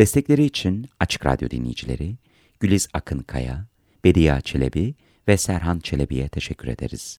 Destekleri için Açık Radyo dinleyicileri Güliz Akın Kaya, Bediye Çelebi ve Serhan Çelebi'ye teşekkür ederiz.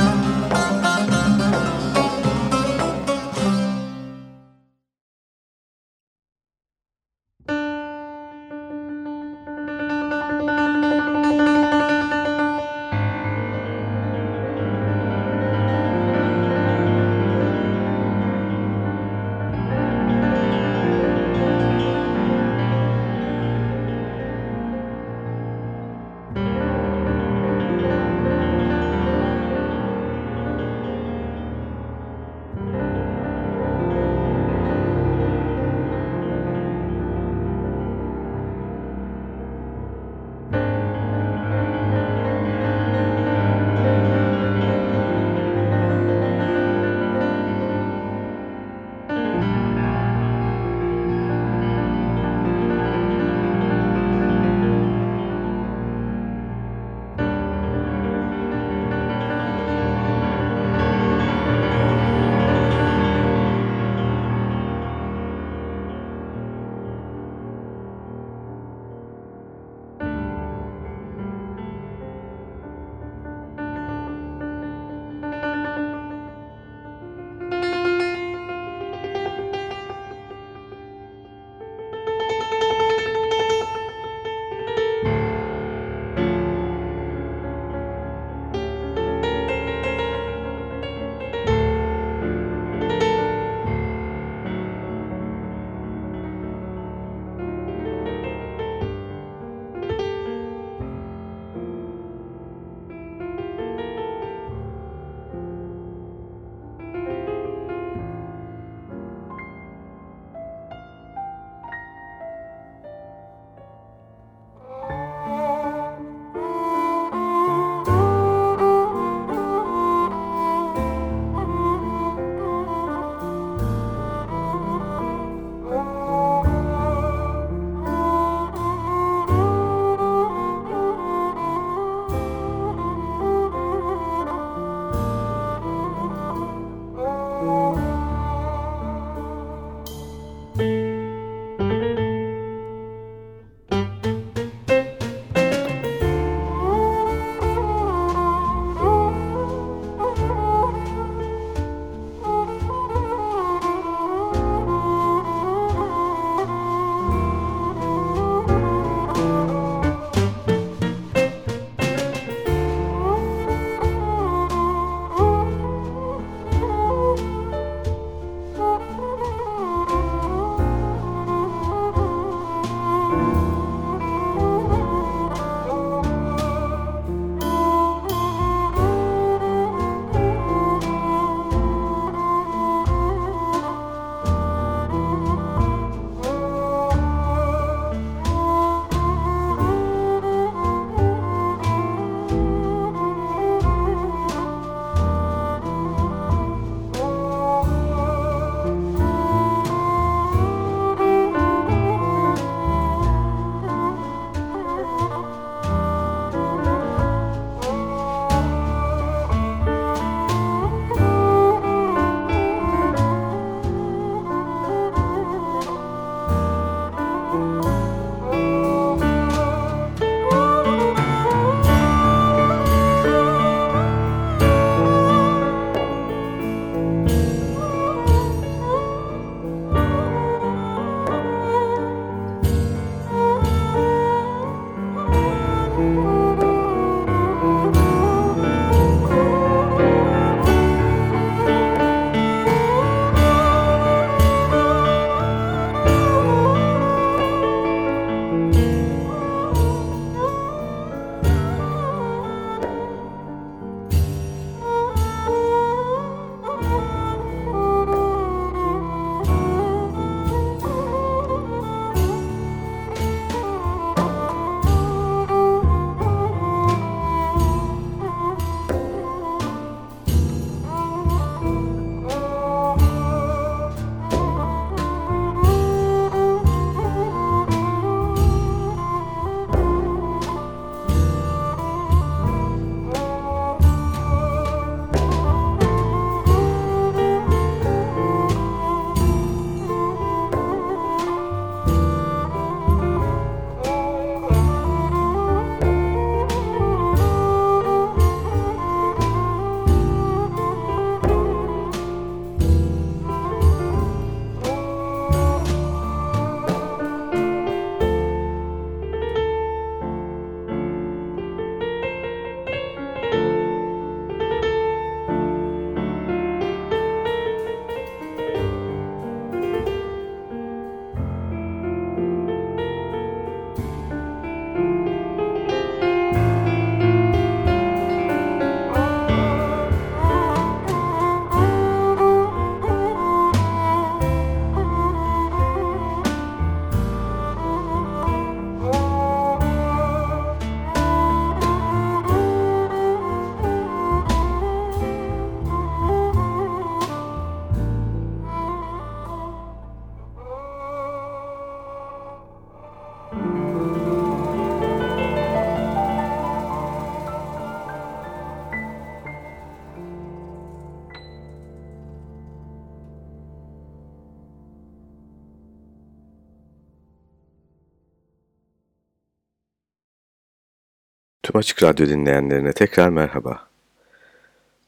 Tüm Açık Radyo dinleyenlerine tekrar merhaba.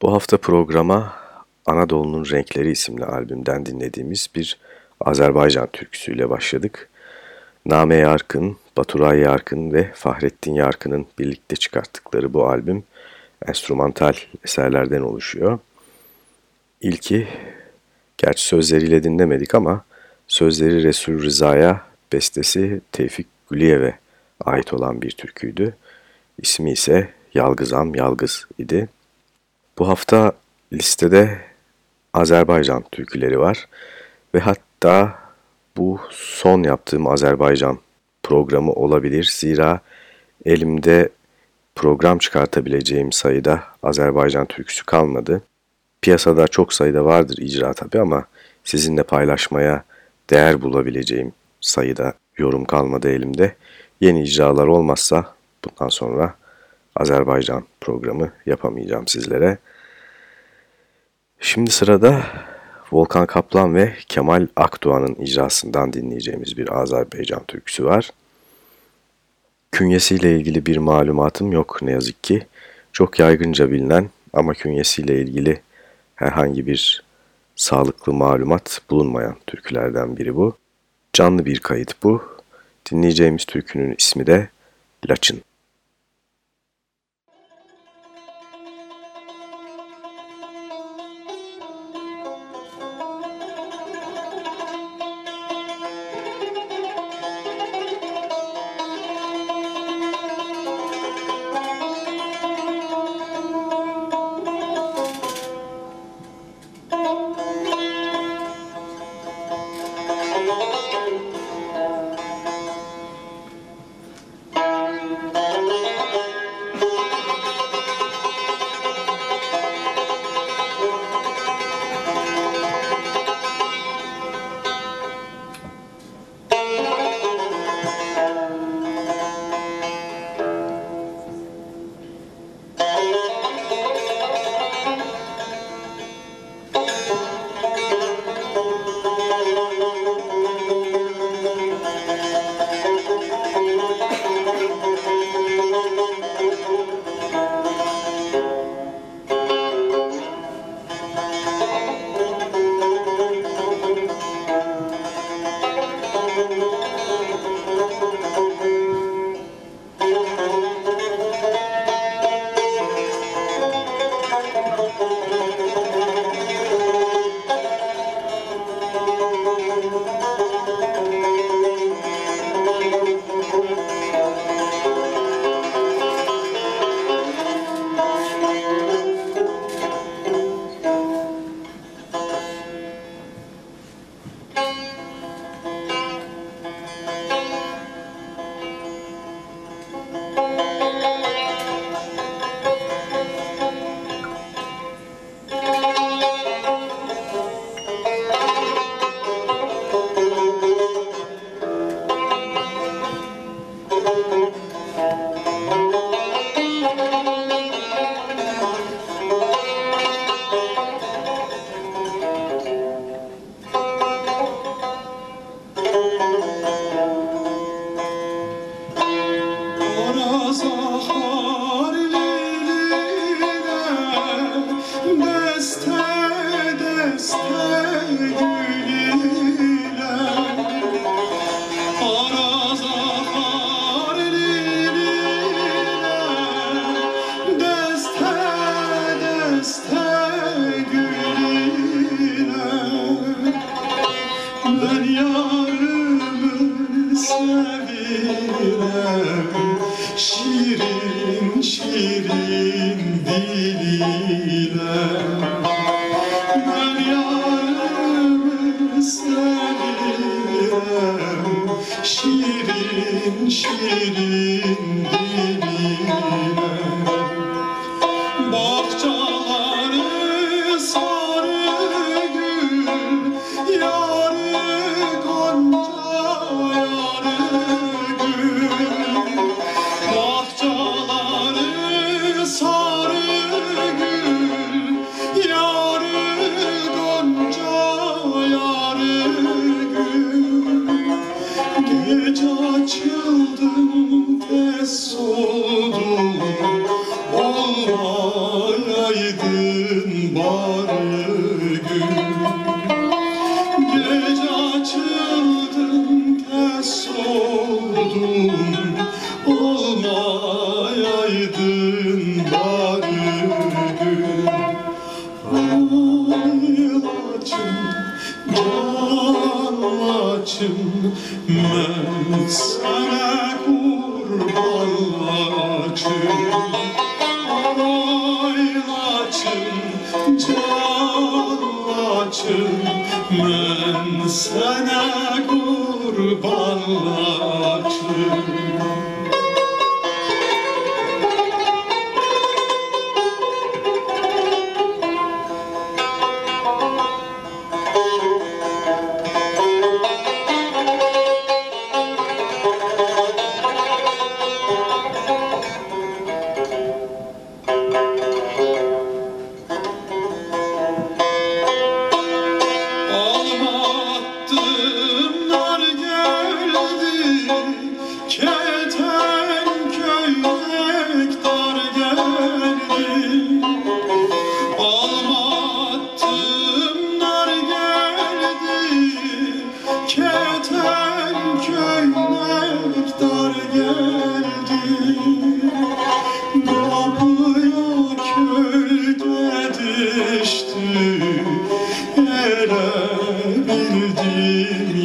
Bu hafta programa Anadolu'nun Renkleri isimli albümden dinlediğimiz bir Azerbaycan türküsüyle başladık. Name Yarkın, Baturay Yarkın ve Fahrettin Yarkın'ın birlikte çıkarttıkları bu albüm enstrümantal eserlerden oluşuyor. İlki, gerçi sözleriyle dinlemedik ama sözleri Resul Rıza'ya, bestesi Tevfik Güliyev'e ait olan bir türküydü. İsmi ise Yalgızam Yalgız idi. Bu hafta listede Azerbaycan türküleri var ve hatta bu son yaptığım Azerbaycan programı olabilir. Zira elimde program çıkartabileceğim sayıda Azerbaycan türküsü kalmadı. Piyasada çok sayıda vardır icra tabi ama sizinle paylaşmaya değer bulabileceğim sayıda yorum kalmadı elimde. Yeni icralar olmazsa bundan sonra Azerbaycan programı yapamayacağım sizlere. Şimdi sırada Volkan Kaplan ve Kemal Akdoğan'ın icrasından dinleyeceğimiz bir Azerbaycan türküsü var. Künyesiyle ilgili bir malumatım yok ne yazık ki. Çok yaygınca bilinen ama künyesiyle ilgili herhangi bir sağlıklı malumat bulunmayan türkülerden biri bu. Canlı bir kayıt bu. Dinleyeceğimiz türkünün ismi de Laçın.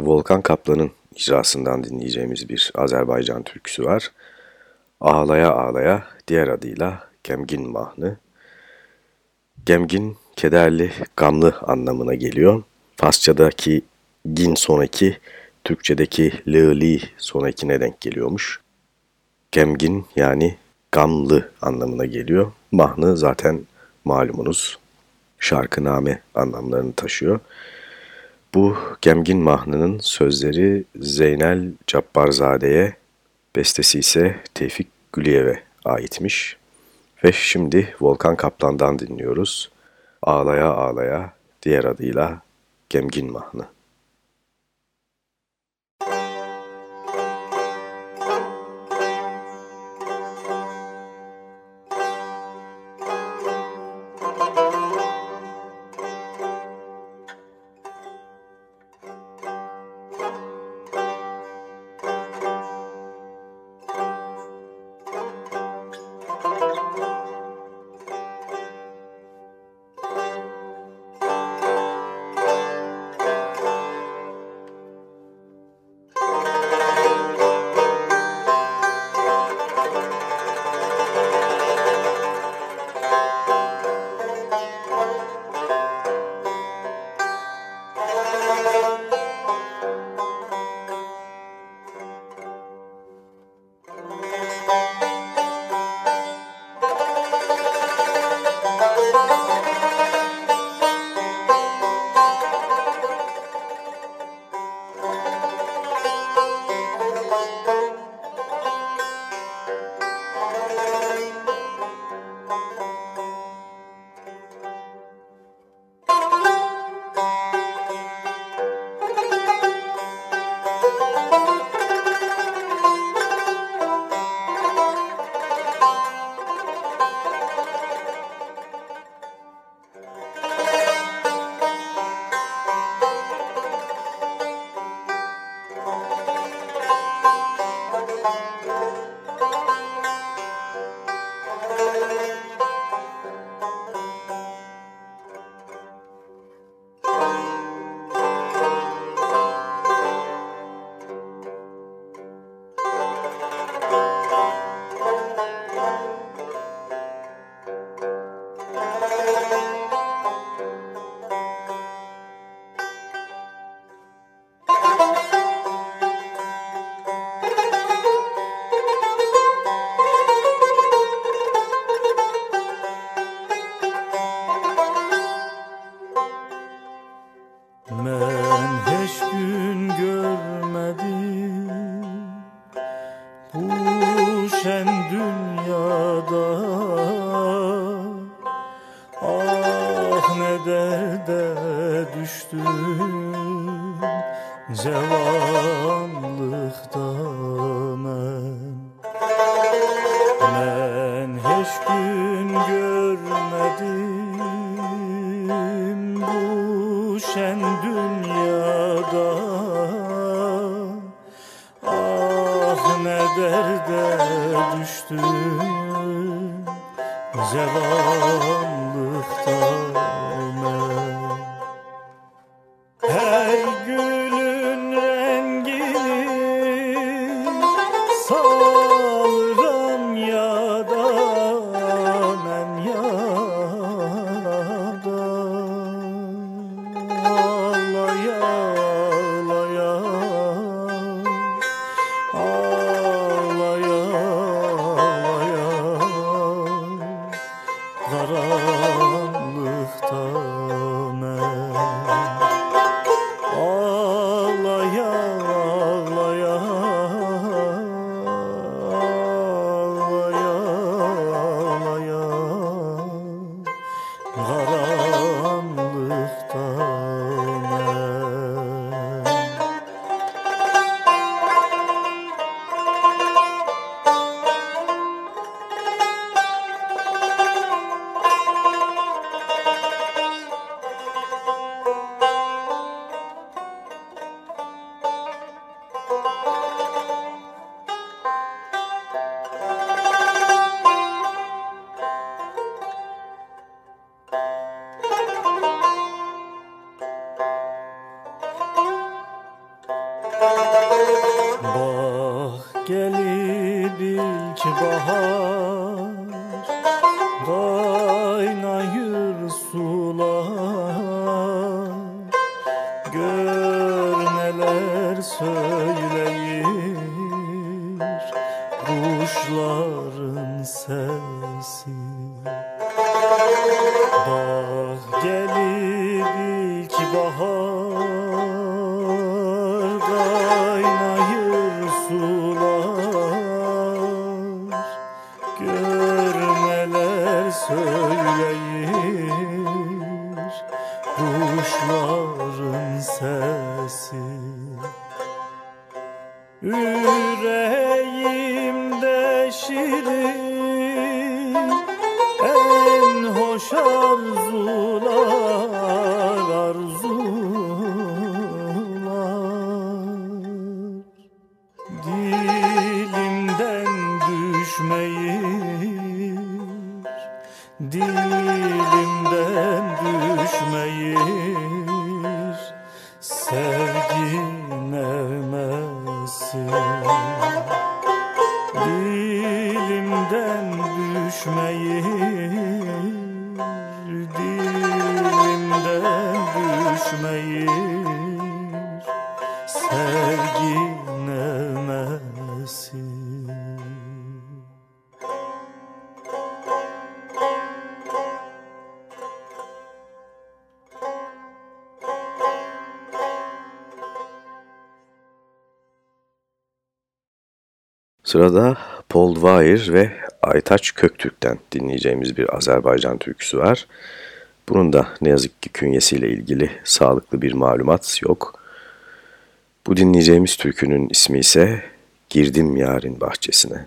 Volkan Kaplan'ın icrasından dinleyeceğimiz bir Azerbaycan türküsü var. Ağlaya Ağlaya diğer adıyla Gemgin Mahnı. Gemgin kederli, gamlı anlamına geliyor. Farsçadaki gin sonraki, Türkçedeki lığli sonrakine denk geliyormuş. Gemgin yani gamlı anlamına geliyor. Mahnı zaten malumunuz şarkıname anlamlarını taşıyor. Bu Gemgin Mahnı'nın sözleri Zeynel Cabbarzade'ye, bestesi ise Tevfik Güliyev'e aitmiş. Ve şimdi Volkan Kaplan'dan dinliyoruz. Ağlaya Ağlaya, diğer adıyla Gemgin Mahnı. ne derde düştüm. Zevallıktan söyleyir kuşların sesi. Bağ Sırada Paul Weir ve Aytaç Köktürk'ten dinleyeceğimiz bir Azerbaycan türküsü var. Bunun da ne yazık ki künyesiyle ilgili sağlıklı bir malumat yok. Bu dinleyeceğimiz türkünün ismi ise Girdim Yarın Bahçesine.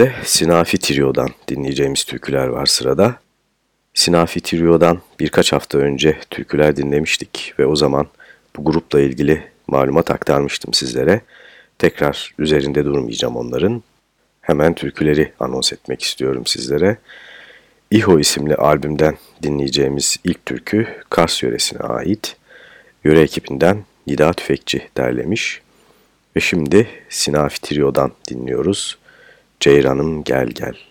De Sinafi Trio'dan dinleyeceğimiz türküler var sırada. Sinafi Trio'dan birkaç hafta önce türküler dinlemiştik ve o zaman bu grupla ilgili malumat aktarmıştım sizlere. Tekrar üzerinde durmayacağım onların. Hemen türküleri anons etmek istiyorum sizlere. İHO isimli albümden dinleyeceğimiz ilk türkü Kars yöresine ait. Yöre ekibinden Nida Tüfekçi derlemiş. Ve şimdi Sinafi Trio'dan dinliyoruz. Ceyranım gel gel.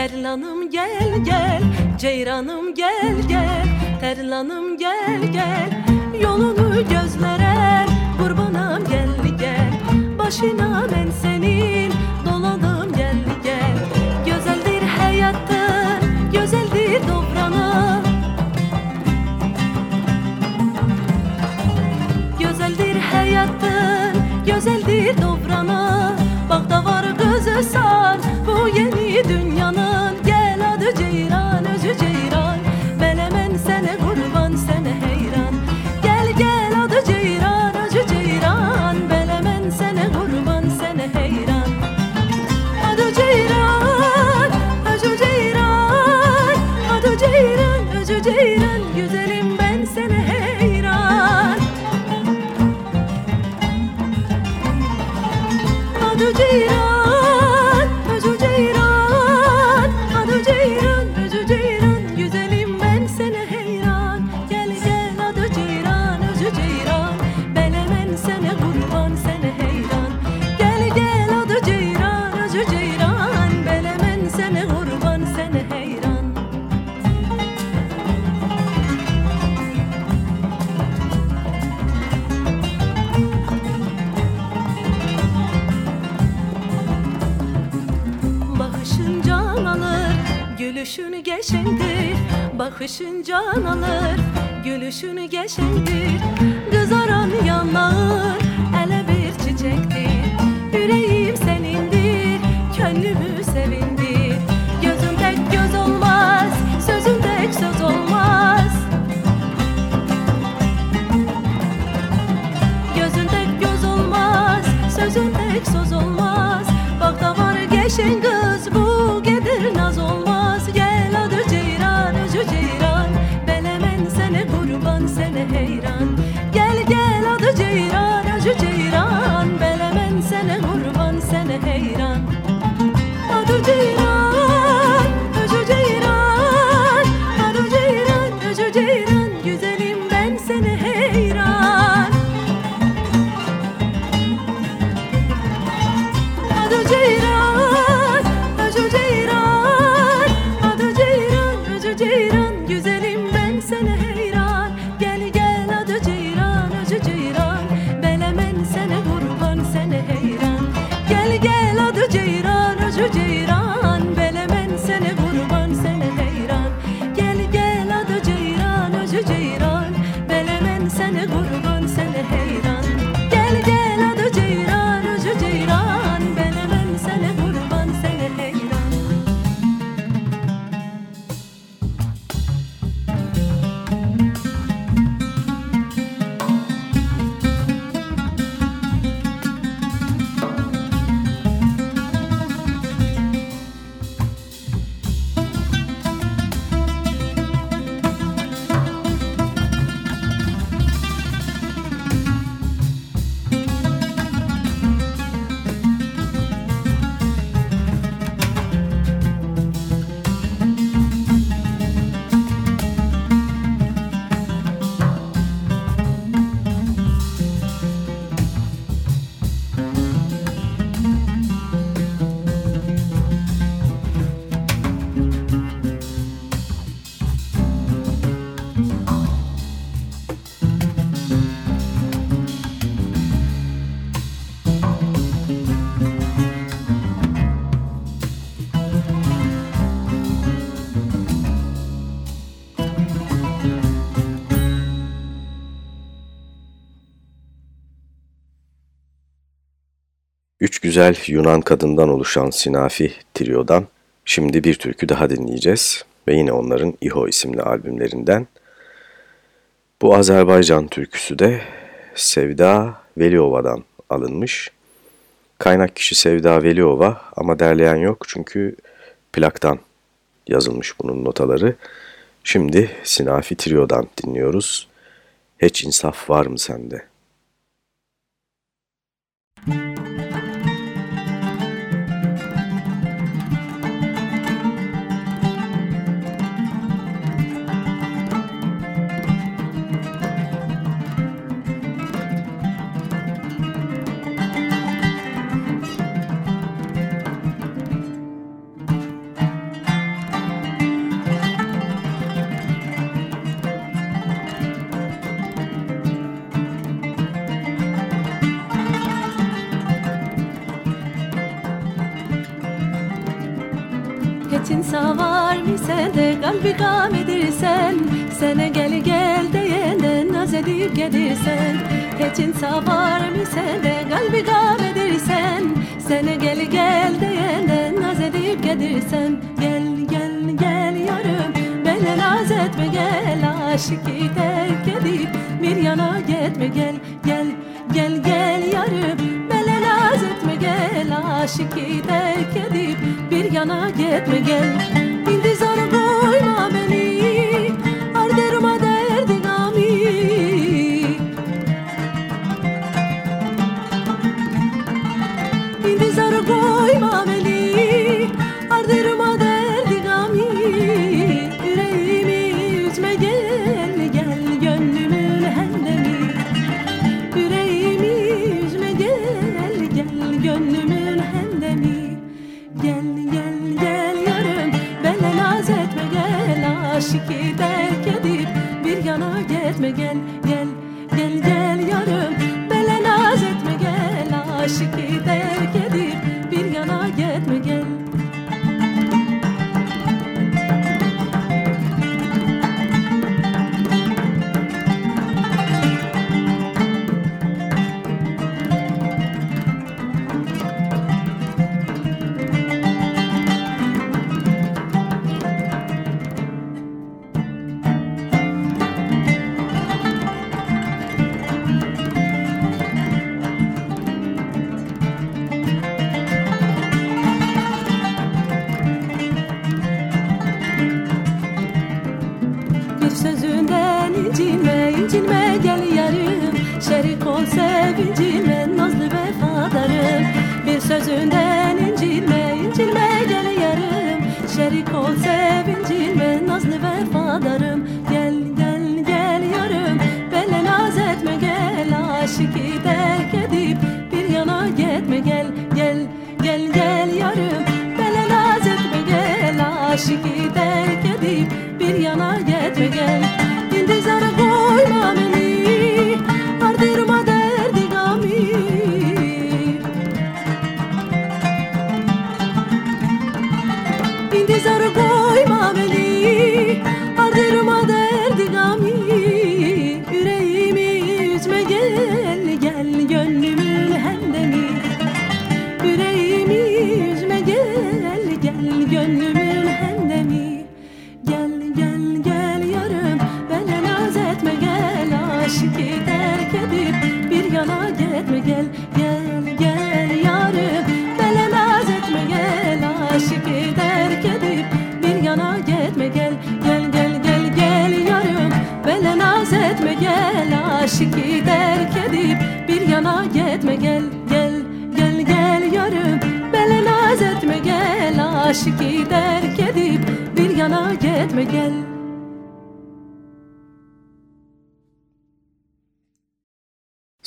Terlanım gel gel, ceyranım gel gel, terlanım gel gel. Yolunu gözlere kurbanam gel gel, başına ben senin dolanım gel gel. Gözeldir hayatta, gözeldir dobrana. Gözeldir hayatta, gözeldir dobrana. Bak da var gözü san bu yeni dünya. Bakışın can alır, gülüşünü geçendir. Üç güzel Yunan kadından oluşan Sinafi Trio'dan şimdi bir türkü daha dinleyeceğiz ve yine onların İho isimli albümlerinden. Bu Azerbaycan türküsü de Sevda Veliova'dan alınmış. Kaynak kişi Sevda Veliova ama derleyen yok çünkü plaktan yazılmış bunun notaları. Şimdi Sinafi Trio'dan dinliyoruz. Hiç insaf var mı sende? Müzik naz edip gelirsen Heçin savar mi sende kalbi gam edirsen Sene gel gel deyenden naz edip gelirsen Gel gel gel yarım beni naz etme gel Aşıkı terk edip bir yana gitme gel Gel gel gel yarım beni naz etme gel Aşıkı terk edip bir yana gitme gel gel Aşıkı terk edip bir yana gitme gel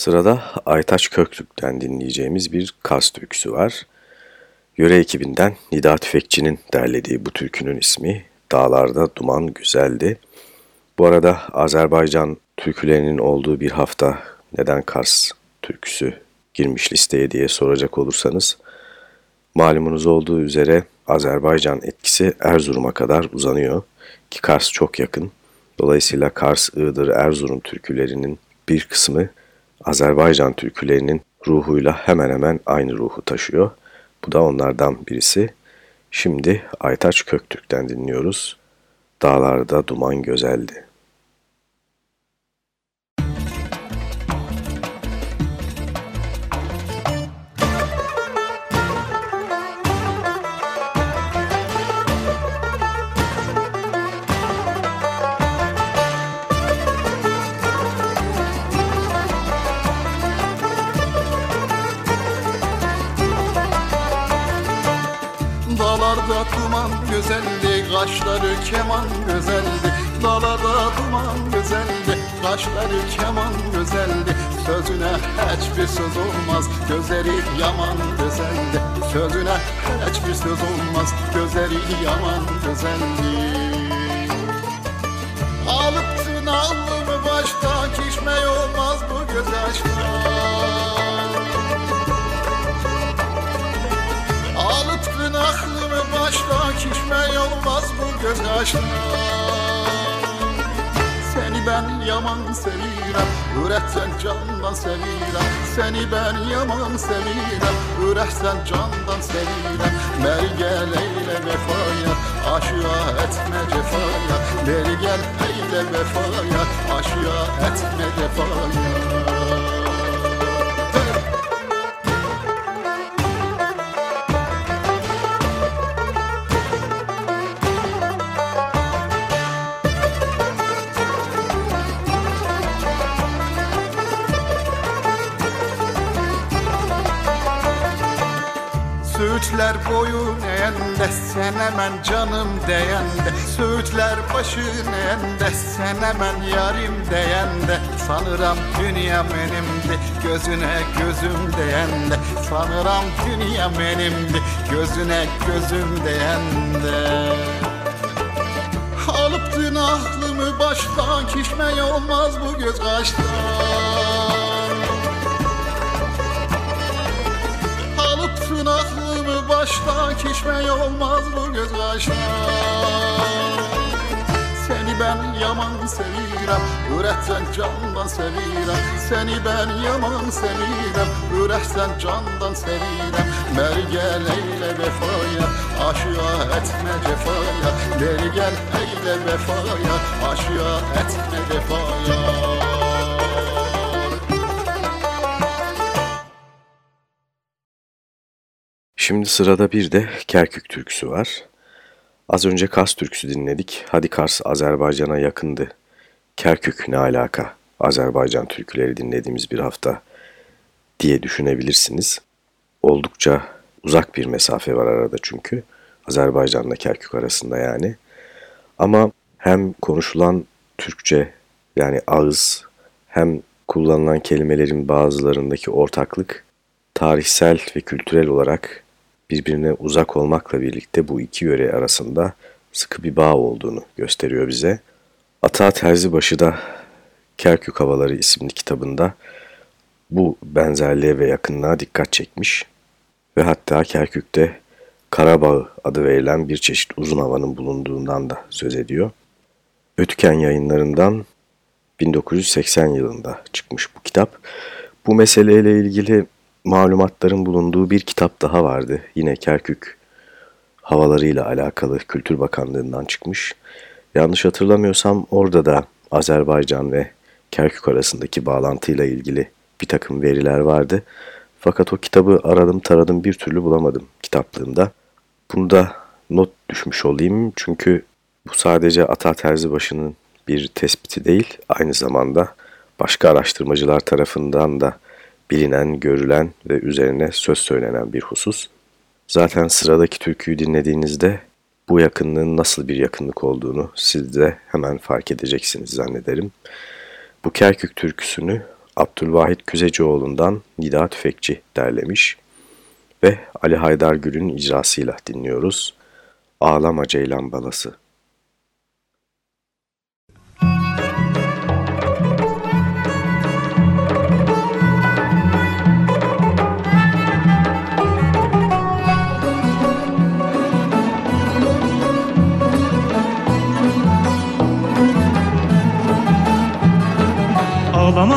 Sırada Aytaç Köklük'ten dinleyeceğimiz bir Kars türküsü var. Yöre ekibinden Nida Tüfekçi'nin derlediği bu türkünün ismi Dağlarda Duman Güzeldi. Bu arada Azerbaycan türkülerinin olduğu bir hafta neden Kars türküsü girmiş listeye diye soracak olursanız malumunuz olduğu üzere Azerbaycan etkisi Erzurum'a kadar uzanıyor ki Kars çok yakın. Dolayısıyla Kars, Iğdır, Erzurum türkülerinin bir kısmı Azerbaycan türkülerinin ruhuyla hemen hemen aynı ruhu taşıyor. Bu da onlardan birisi. Şimdi Aytaç Köktürk'ten dinliyoruz. Dağlarda duman gözeldi. Keman güzeldi Dağlarda duman güzeldi, kaşları keman güzeldi. Sözüne hiçbir söz olmaz, gözleri yaman güzeldi. Sözüne hiçbir söz olmaz, gözleri yaman güzeldi Alıttın aklımı başta kişme göz yaşlar Seni ben yaman sevirəm Ürəksən candan sevirəm Seni ben yaman sevirəm Ürəksən candan sevirəm Meri gel eyle vefaya Aşıya etme cefaya. Meri gel eyle vefaya Aşıya etme cefaya Söğütler boyun eğende sen hemen canım deyende. Söğütler başın eğende sen hemen yarim deyende. Sanıram dünya benimdi gözüne gözüm deyende. Sanıram dünya benimdi gözüne gözüm deyende. Alıptın aklımı baştan kişmeye olmaz bu göz kaştan baştan kişmeye olmaz bu göz kaştan Seni ben yaman sevirəm Ürəksən candan sevirəm Seni ben yaman sevirəm Ürəksən candan sevirəm Meri gel eyle vefaya Aşıya etme cefaya. Meri gel eyle vefaya Aşıya etme cefaya Şimdi sırada bir de Kerkük türküsü var. Az önce Kars türküsü dinledik. Hadi Kars Azerbaycan'a yakındı. Kerkük ne alaka? Azerbaycan türküleri dinlediğimiz bir hafta diye düşünebilirsiniz. Oldukça uzak bir mesafe var arada çünkü. Azerbaycan'la Kerkük arasında yani. Ama hem konuşulan Türkçe yani ağız hem kullanılan kelimelerin bazılarındaki ortaklık tarihsel ve kültürel olarak birbirine uzak olmakla birlikte bu iki yöre arasında sıkı bir bağ olduğunu gösteriyor bize. Ata Terzibaşı da Kerkük Havaları isimli kitabında bu benzerliğe ve yakınlığa dikkat çekmiş ve hatta Kerkük'te Karabağ adı verilen bir çeşit uzun havanın bulunduğundan da söz ediyor. Ötüken yayınlarından 1980 yılında çıkmış bu kitap. Bu meseleyle ilgili malumatların bulunduğu bir kitap daha vardı. Yine Kerkük havalarıyla alakalı Kültür Bakanlığı'ndan çıkmış. Yanlış hatırlamıyorsam orada da Azerbaycan ve Kerkük arasındaki bağlantıyla ilgili bir takım veriler vardı. Fakat o kitabı aradım taradım bir türlü bulamadım kitaplığımda. Bunu da not düşmüş olayım çünkü bu sadece Ata Terzibaşı'nın bir tespiti değil, aynı zamanda başka araştırmacılar tarafından da bilinen, görülen ve üzerine söz söylenen bir husus. Zaten sıradaki türküyü dinlediğinizde bu yakınlığın nasıl bir yakınlık olduğunu siz de hemen fark edeceksiniz zannederim. Bu Kerkük türküsünü Abdülvahit Küzecioğlu'ndan Nida Tüfekçi derlemiş ve Ali Haydar Gül'ün icrasıyla dinliyoruz. Ağlama Ceylan Balası.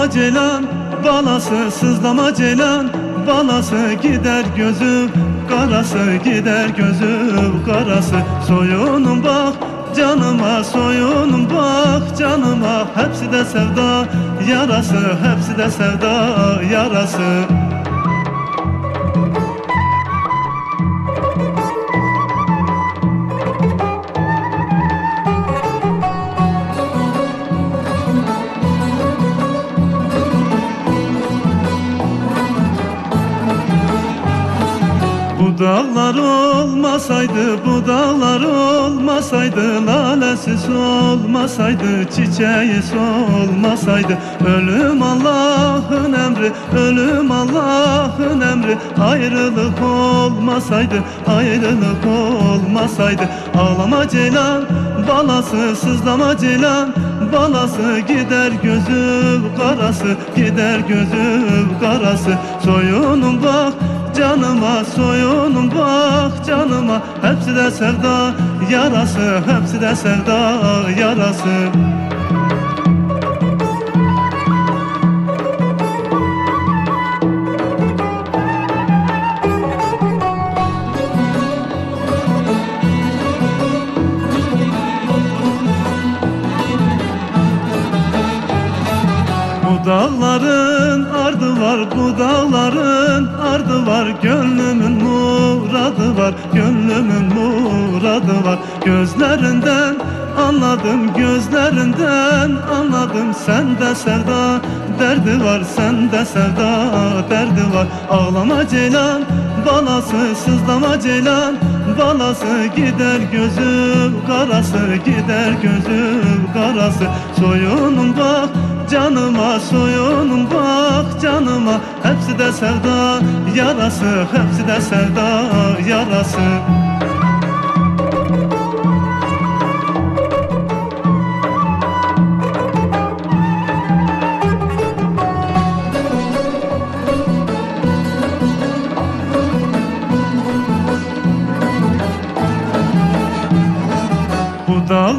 Ağlama Ceylan balası sızlama Ceylan balası gider gözü karası gider gözü. Karası soyunun bak canıma soyunun bak. Canıma hepsi de sevda yarası hepsi de sevda yarası olmasaydı, bu dağlar olmasaydı Lalesi solmasaydı, çiçeği solmasaydı Ölüm Allah'ın emri, ölüm Allah'ın emri. Ayrılık olmasaydı, ayrılık olmasaydı. Ağlama ceylan, balası sızlama ceylan Balası gider gözü karası, gider gözü karası. Soyunun bak canıma Soyunum bak canıma. Hepsi de sevda yarası Hepsi de sevda yarası. Bu dağların ardı var, bu anladım, gözlerinden anladım Sende sevda derdi var, sende sevda derdi var. Ağlama ceylan, balası, sızlama ceylan balası Gider gözüm karası, gider gözüm karası. Soyunum bak Canıma soyunum bak canıma. Hepsi de sevda yarası Hepsi de sevda yarası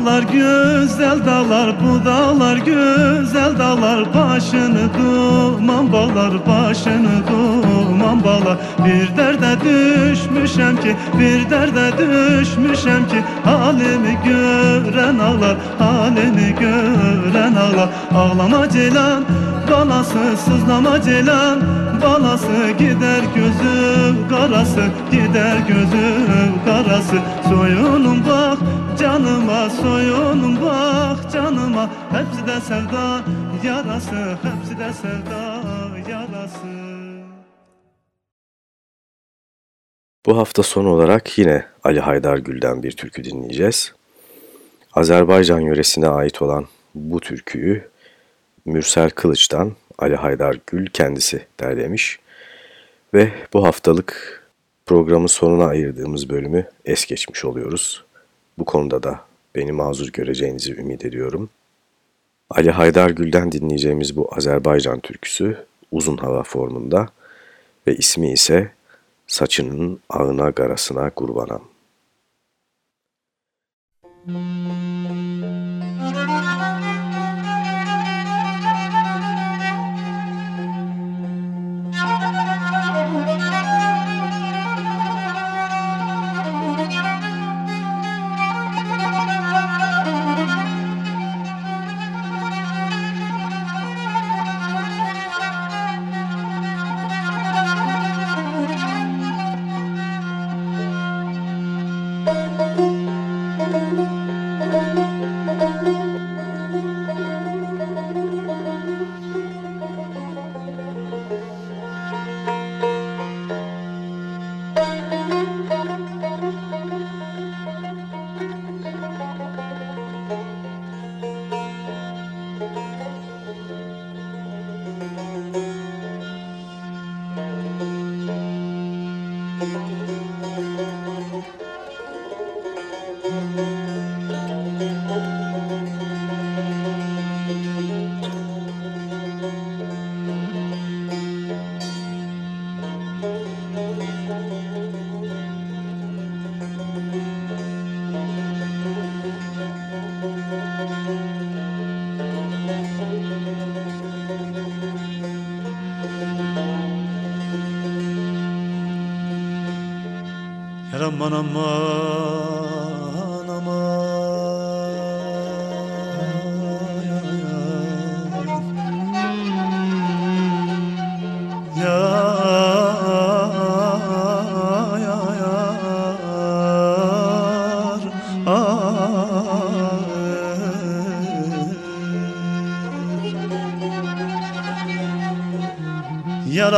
dağlar güzel dağlar, bu dağlar güzel dağlar Başını duman bağlar, başını duman bağlar. Bir derde düşmüşem ki, bir derde düşmüşem ki Halimi gören ağlar, halimi gören ağlar. Ağlama ceylan, balası sızlama ceylan balası gider gözüm karası gider gözüm karası. Soyunum bak canıma soyunum bak canıma. Hepsi de sevda yarası hepsi de sevda yarası. Bu hafta son olarak yine Ali Haydar Gül'den bir türkü dinleyeceğiz. Azerbaycan yöresine ait olan bu türküyü Mürsel Kılıç'tan Ali Haydar Gül kendisi derlemiş. Ve bu haftalık programın sonuna ayırdığımız bölümü es geçmiş oluyoruz. Bu konuda da beni mazur göreceğinizi ümit ediyorum. Ali Haydar Gül'den dinleyeceğimiz bu Azerbaycan türküsü uzun hava formunda ve ismi ise Saçının ağına garasına kurbanam. Aman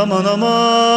Yar aman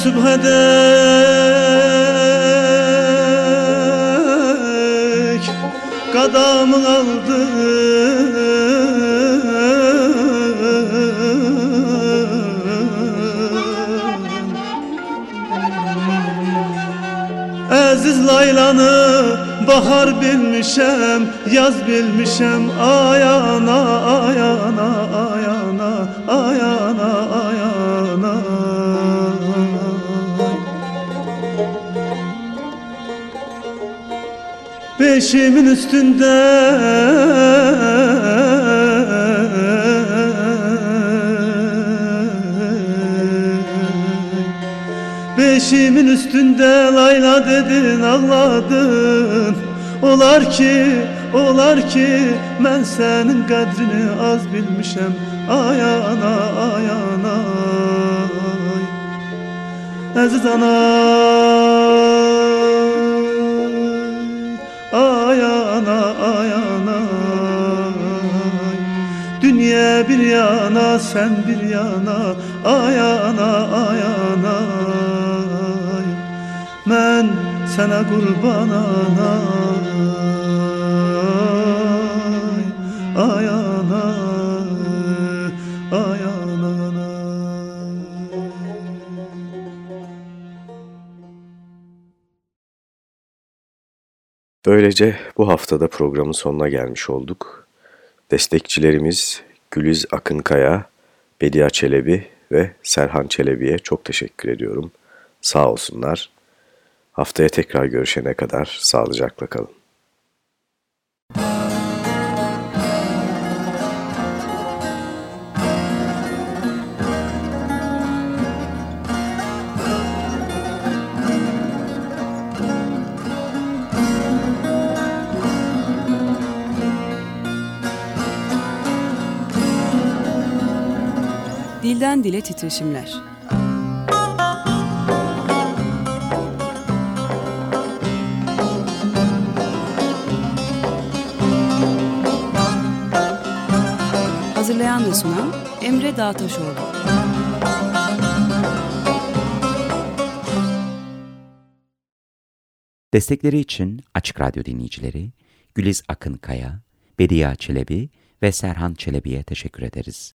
Geceler sübhe dek Kadamı aldı. Aziz Laylanı bahar bilmişem Yaz bilmişem ayana ayana ayana Beşimin üstünde. Beşimin üstünde layla dedin ağladın Olar ki, olar ki ben senin kadrini az bilmişem. Ayana, ayana Aziz ana Bir yana, sen bir yana Ayana, ayana Mən sənə qurban anay Ay anay, ay anay Böylece bu haftada programın sonuna gelmiş olduk. Destekçilerimiz Güliz Akınkaya, Bedia Çelebi ve Serhan Çelebi'ye çok teşekkür ediyorum. Sağ olsunlar. Haftaya tekrar görüşene kadar sağlıcakla kalın. Dilden dile titreşimler. Hazırlayan ve sunan Emre Dağtaşoğlu. Destekleri için Açık Radyo dinleyicileri Güliz Akın Kaya, Bediye Çelebi ve Serhan Çelebi'ye teşekkür ederiz.